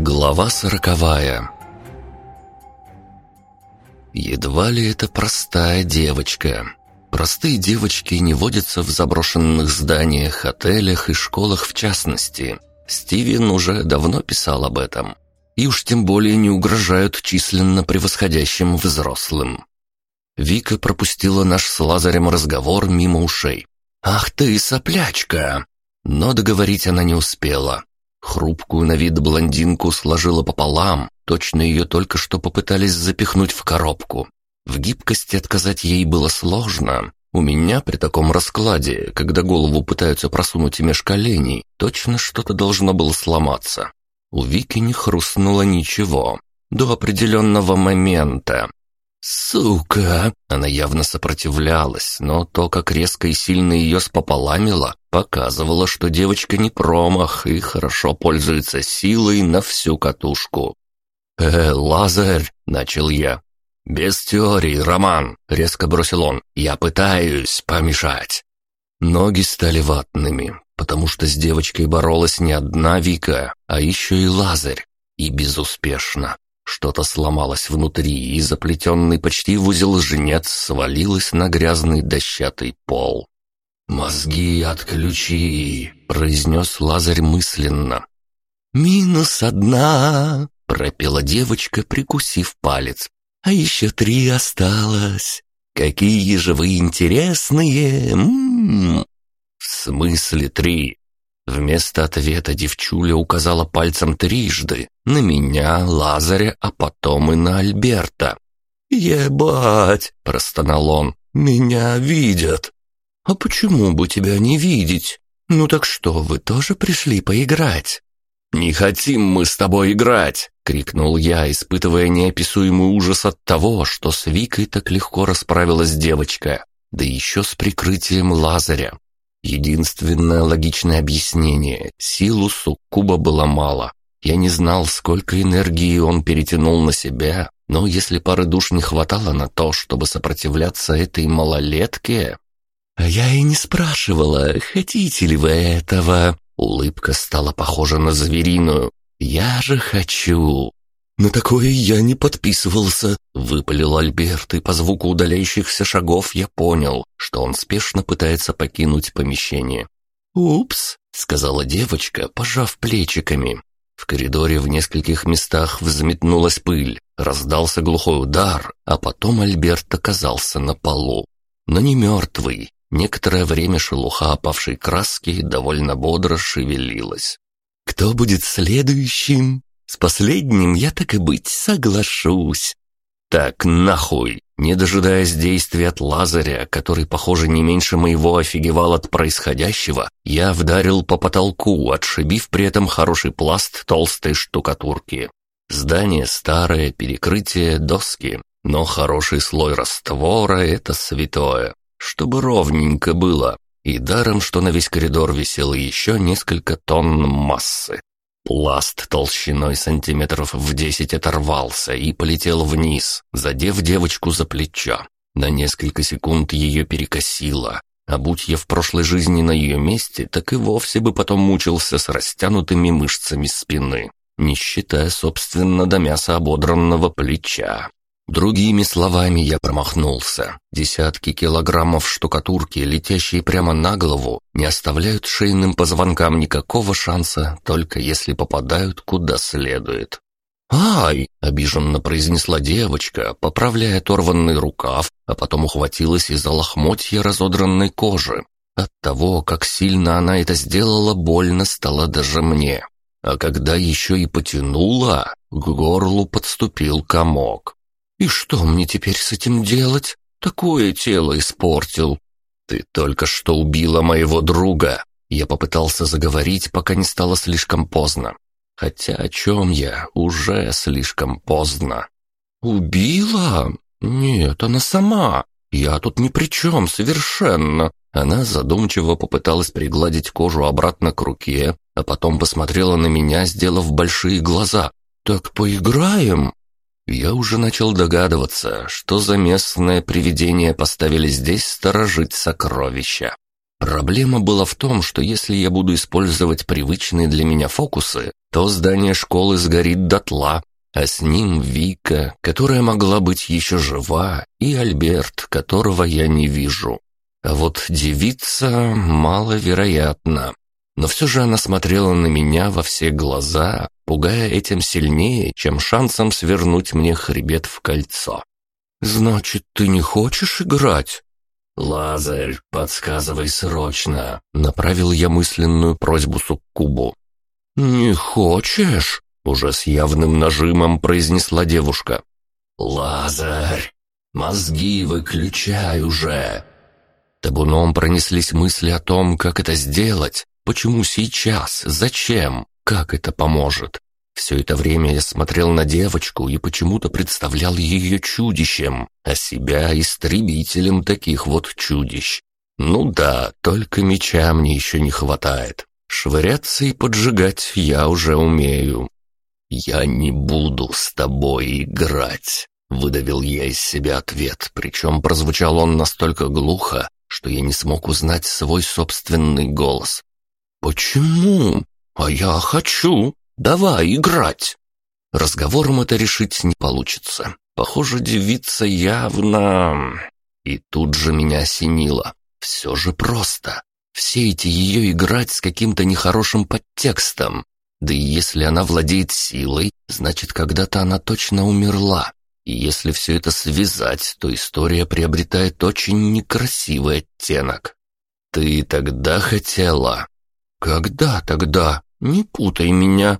Глава сороковая Едва ли это простая девочка. Простые девочки не водятся в заброшенных зданиях, отелях и школах в частности. Стивен уже давно писал об этом. И уж тем более не угрожают численно превосходящим взрослым. Вика пропустила наш с Лазарем разговор мимо ушей. «Ах ты, соплячка!» Но договорить она не успела. Хрупкую на вид блондинку сложила пополам, точно ее только что попытались запихнуть в коробку. В гибкости отказать ей было сложно. У меня при таком раскладе, когда голову пытаются просунуть меж коленей, точно что-то должно было сломаться. У Вики не хрустнуло ничего. До определенного момента. «Сука!» Она явно сопротивлялась, но то, как резко и сильно ее спополамило, показывало, что девочка не промах и хорошо пользуется силой на всю катушку. «Э, Лазарь!» — начал я. «Без теории, Роман!» — резко бросил он. «Я пытаюсь помешать!» Ноги стали ватными, потому что с девочкой боролась не одна Вика, а еще и Лазарь. И безуспешно. Что-то сломалось внутри, и заплетенный почти в узел жнец свалилось на грязный дощатый пол. «Мозги отключи», — произнес Лазарь мысленно. «Минус одна», — пропела девочка, прикусив палец. «А еще три осталось. Какие же вы интересные!» М -м -м. «В смысле три?» Вместо ответа девчуля указала пальцем трижды на меня, Лазаря, а потом и на Альберта. «Ебать!» – простонал он. «Меня видят!» «А почему бы тебя не видеть? Ну так что, вы тоже пришли поиграть?» «Не хотим мы с тобой играть!» — крикнул я, испытывая неописуемый ужас от того, что с Викой так легко расправилась девочка, да еще с прикрытием Лазаря. Единственное логичное объяснение – силу суккуба было мало. Я не знал, сколько энергии он перетянул на себя, но если пары душ не хватало на то, чтобы сопротивляться этой малолетке... «А я и не спрашивала, хотите ли вы этого?» Улыбка стала похожа на звериную. «Я же хочу!» «На такое я не подписывался», — выпалил Альберт, и по звуку удаляющихся шагов я понял, что он спешно пытается покинуть помещение. «Упс», — сказала девочка, пожав плечиками. В коридоре в нескольких местах взметнулась пыль, раздался глухой удар, а потом Альберт оказался на полу. Но не мертвый. Некоторое время шелуха опавшей краски довольно бодро шевелилась. «Кто будет следующим?» С последним я так и быть соглашусь. Так нахуй, не дожидаясь действий от Лазаря, который, похоже, не меньше моего офигевал от происходящего, я вдарил по потолку, отшибив при этом хороший пласт толстой штукатурки. Здание старое, перекрытие, доски, но хороший слой раствора — это святое, чтобы ровненько было, и даром, что на весь коридор висело еще несколько тонн массы. Пласт толщиной сантиметров в десять оторвался и полетел вниз, задев девочку за плечо. На несколько секунд ее перекосило, а будь я в прошлой жизни на ее месте, так и вовсе бы потом мучился с растянутыми мышцами спины, не считая, собственно, до мяса ободранного плеча. Другими словами, я промахнулся. Десятки килограммов штукатурки, летящие прямо на голову, не оставляют шейным позвонкам никакого шанса, только если попадают куда следует. «Ай!» — обиженно произнесла девочка, поправляя оторванный рукав, а потом ухватилась из-за лохмотья разодранной кожи. От того, как сильно она это сделала, больно стало даже мне. А когда еще и потянула, к горлу подступил комок. «И что мне теперь с этим делать? Такое тело испортил!» «Ты только что убила моего друга!» Я попытался заговорить, пока не стало слишком поздно. Хотя о чем я? Уже слишком поздно. «Убила? Нет, она сама. Я тут ни при чем совершенно». Она задумчиво попыталась пригладить кожу обратно к руке, а потом посмотрела на меня, сделав большие глаза. «Так поиграем?» Я уже начал догадываться, что за местное привидение поставили здесь сторожить сокровища. Проблема была в том, что если я буду использовать привычные для меня фокусы, то здание школы сгорит дотла, а с ним Вика, которая могла быть еще жива, и Альберт, которого я не вижу. А вот девица маловероятна. Но все же она смотрела на меня во все глаза, пугая этим сильнее, чем шансом свернуть мне хребет в кольцо. «Значит, ты не хочешь играть?» «Лазарь, подсказывай срочно!» — направил я мысленную просьбу Суккубу. «Не хочешь?» — уже с явным нажимом произнесла девушка. «Лазарь, мозги выключай уже!» Табуном пронеслись мысли о том, как это сделать, почему сейчас, зачем, как это поможет. Все это время я смотрел на девочку и почему-то представлял ее чудищем, а себя истребителем таких вот чудищ. Ну да, только меча мне еще не хватает. Швыряться и поджигать я уже умею. «Я не буду с тобой играть», — выдавил я из себя ответ, причем прозвучал он настолько глухо, что я не смог узнать свой собственный голос. «Почему? А я хочу!» Давай играть!» Разговором это решить не получится. Похоже, девица явно... И тут же меня осенило. Все же просто. Все эти ее играть с каким-то нехорошим подтекстом. Да и если она владеет силой, значит, когда-то она точно умерла. И если все это связать, то история приобретает очень некрасивый оттенок. «Ты тогда хотела?» «Когда тогда? Не путай меня!»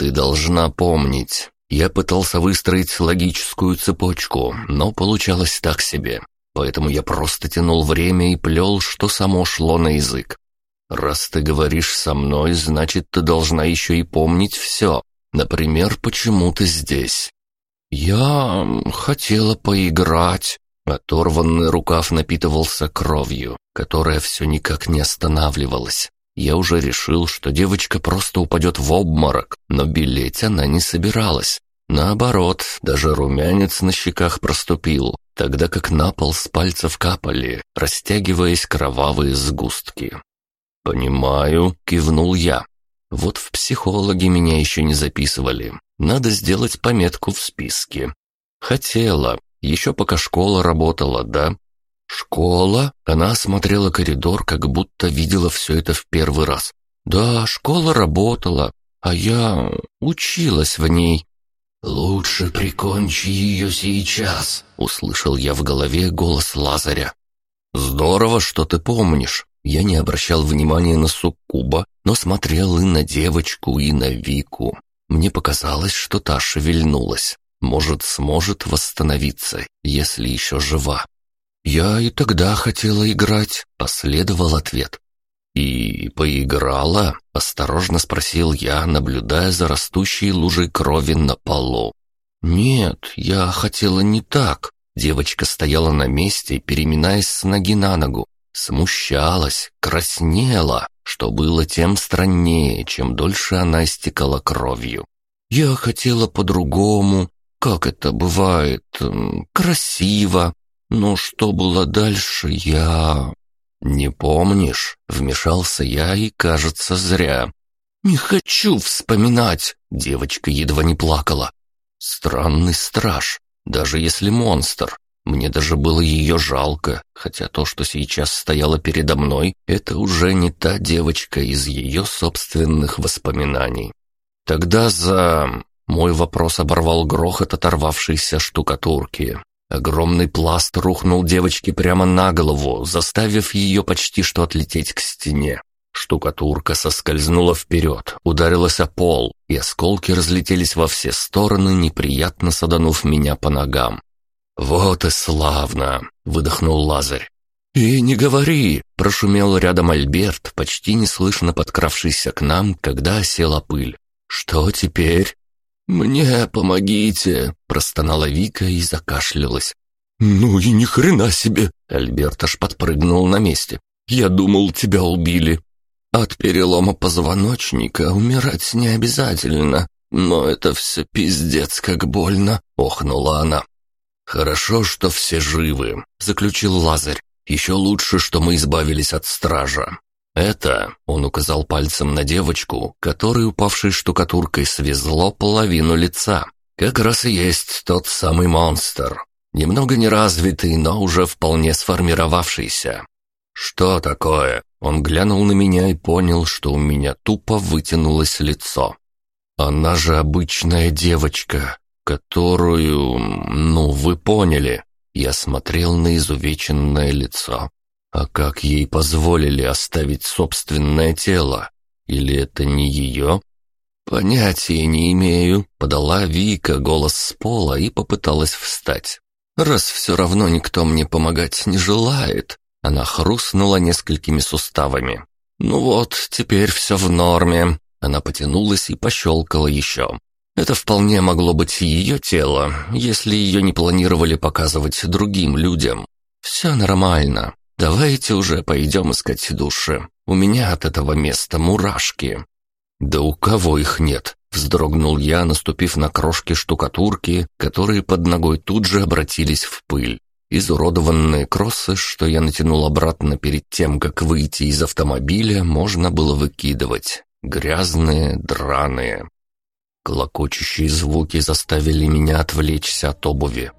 Ты должна помнить. Я пытался выстроить логическую цепочку, но получалось так себе. Поэтому я просто тянул время и плел, что само шло на язык. Раз ты говоришь со мной, значит, ты должна еще и помнить все. Например, почему ты здесь. Я хотела поиграть. Оторванный рукав напитывался кровью, которая все никак не останавливалась. Я уже решил, что девочка просто упадет в обморок, но белеть она не собиралась. Наоборот, даже румянец на щеках проступил, тогда как на пол с пальцев капали, растягиваясь кровавые сгустки. «Понимаю», — кивнул я. «Вот в психологи меня еще не записывали. Надо сделать пометку в списке». «Хотела. Еще пока школа работала, да? «Школа?» Она осмотрела коридор, как будто видела все это в первый раз. «Да, школа работала, а я училась в ней». «Лучше прикончи ее сейчас», — услышал я в голове голос Лазаря. «Здорово, что ты помнишь». Я не обращал внимания на суккуба, но смотрел и на девочку, и на Вику. Мне показалось, что та шевельнулась. Может, сможет восстановиться, если еще жива. «Я и тогда хотела играть», — последовал ответ. «И поиграла?» — осторожно спросил я, наблюдая за растущей лужей крови на полу. «Нет, я хотела не так». Девочка стояла на месте, переминаясь с ноги на ногу. Смущалась, краснела, что было тем страннее, чем дольше она истекала кровью. «Я хотела по-другому, как это бывает, красиво, но что было дальше, я... «Не помнишь?» — вмешался я и, кажется, зря. «Не хочу вспоминать!» — девочка едва не плакала. «Странный страж, даже если монстр. Мне даже было ее жалко, хотя то, что сейчас стояло передо мной, это уже не та девочка из ее собственных воспоминаний. Тогда за... Мой вопрос оборвал грохот оторвавшейся штукатурки. Огромный пласт рухнул девочке прямо на голову, заставив ее почти что отлететь к стене. Штукатурка соскользнула вперед, ударилась о пол, и осколки разлетелись во все стороны, неприятно саданув меня по ногам. «Вот и славно!» — выдохнул Лазарь. «И не говори!» — прошумел рядом Альберт, почти неслышно подкравшийся к нам, когда осела пыль. «Что теперь?» «Мне помогите!» – простонала Вика и закашлялась. «Ну и ни хрена себе!» – Альберт аж подпрыгнул на месте. «Я думал, тебя убили!» «От перелома позвоночника умирать не обязательно, но это все пиздец как больно!» – охнула она. «Хорошо, что все живы», – заключил Лазарь. Еще лучше, что мы избавились от стража. Это, он указал пальцем на девочку, которой упавшей штукатуркой свезло половину лица. Как раз и есть тот самый монстр. Немного неразвитый, но уже вполне сформировавшийся. «Что такое?» Он глянул на меня и понял, что у меня тупо вытянулось лицо. «Она же обычная девочка, которую... ну, вы поняли». Я смотрел на изувеченное лицо. А как ей позволили оставить собственное тело? Или это не ее? «Понятия не имею», — подала Вика голос с пола и попыталась встать. «Раз все равно никто мне помогать не желает». Она хрустнула несколькими суставами. «Ну вот, теперь все в норме». Она потянулась и пощелкала еще. Это вполне могло быть ее тело, если ее не планировали показывать другим людям. Все нормально. Давайте уже пойдем искать души. У меня от этого места мурашки. «Да у кого их нет?» — вздрогнул я, наступив на крошки штукатурки, которые под ногой тут же обратились в пыль. Изуродованные кроссы, что я натянул обратно перед тем, как выйти из автомобиля, можно было выкидывать. Грязные, драные. Клокочущие звуки заставили меня отвлечься от обуви.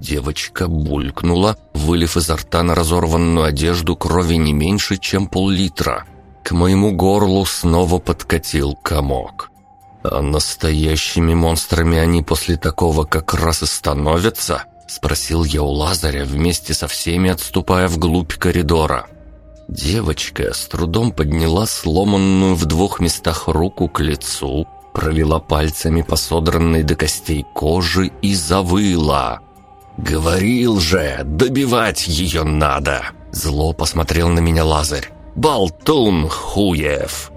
Девочка булькнула, вылив изо рта на разорванную одежду крови не меньше, чем пол-литра — к моему горлу снова подкатил комок. «А настоящими монстрами они после такого как раз и становятся?» — спросил я у Лазаря, вместе со всеми отступая вглубь коридора. Девочка с трудом подняла сломанную в двух местах руку к лицу, провела пальцами по содранной до костей кожи и завыла. «Говорил же, добивать ее надо!» Зло посмотрел на меня Лазарь. Болтун хуев!»